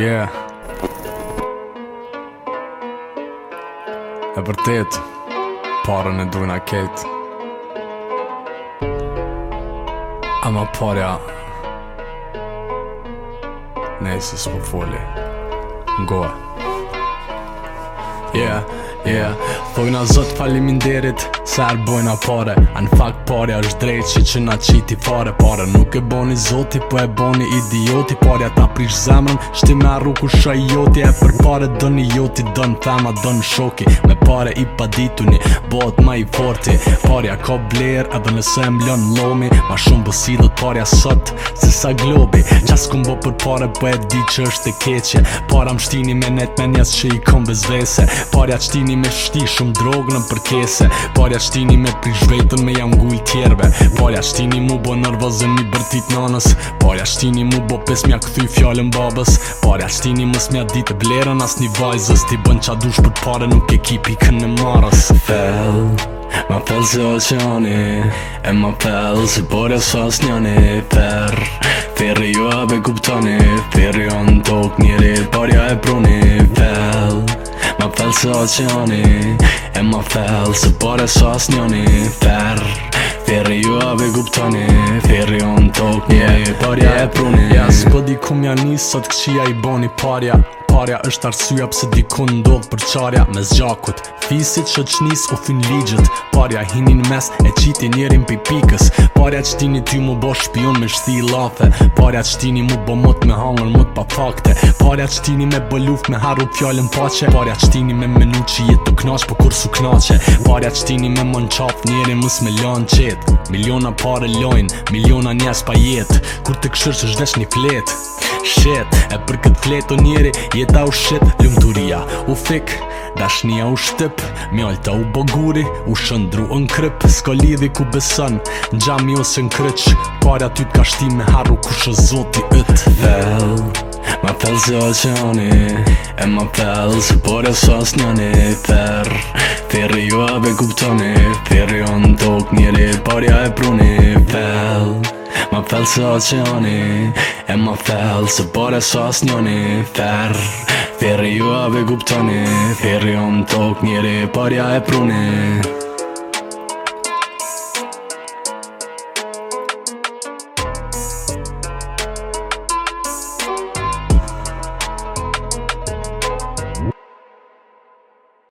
Yeah. E vërtet, parën e dujnë a ketë A ma Nesës po foli Ngoë Yeah Yeah. Thojna zot falimin derit Se arë bojna pare An fakt pare është drejt që që na qiti fare Pare nuk e boni zoti Po e boni idioti Pare ata prish zemrën Shti me arru ku joti E për pare dën i joti Dën thema dën shoki Me pare i paditu një Bot ma i forti Pare a ka bler Edhe nëse e mblon lomi Ma shumë bësidot po pare a sot Se sa globi Qas kum bo për pare Po e di që është e keqje Pare am shtini me net Me njës që i kom bezvese Pare a shtini me shti shumë drogë në përkese Parja shtini me prish vetën me jam gull tjerve Parja shtini mu bo nërvazën një bërtit nanës Parja shtini mu bo pes mja këthy fjallën babës Parja shtini mës mja ditë blerën as një vajzës Ti bën qa dush për pare nuk kipi kënë në marës Fell, ma fell se oceani E ma fell se porja së as njani Fer, ferri jo a be kuptani Ferri jo në tok njëri, parja e pruni fell se oceani E ma fell se pare së asë njani Ferr Ferri ju a guptoni guptani Ferri on tok një yeah, e parja e pruni Ja yeah, s'po di kum ja nisot këshia i boni parja parja është arsyja pse dikun ndodh për me zgjakut fisit shoqnis u fyn ligjët parja hinin mes e qiti njerin pi pikës parja qtini ty mu bo shpion me shti i lathe parja qtini mu bo mot me hangër mot pa fakte parja qtini me luft me haru fjallën pace parja qtini me menu që jetë të knaq po kur su knaqe parja qtini me mën qaf njeri mës me lan qet miliona pare lojn miliona njes pa jet kur të këshër që zhdesh një flet shit E për këtë fletë o njëri, jeta u shit Lumëturia u fik, dashnia u shtip Mjolta u boguri, u shëndru në kryp Sko lidi ku besën, gjami ose në kryq Para ty t'ka shti me haru ku shë zoti ëtë Vell, ma fell zë që oni E ma fell zë por e sas në një Ferr, ferri ju a be kuptoni Ferri ju në tokë njëri, parja e pruni Vell thellë së oceani E më thellë së bore së asë njoni Ferë, ferë i ua ve guptoni Ferë unë tokë njëri, parja e pruni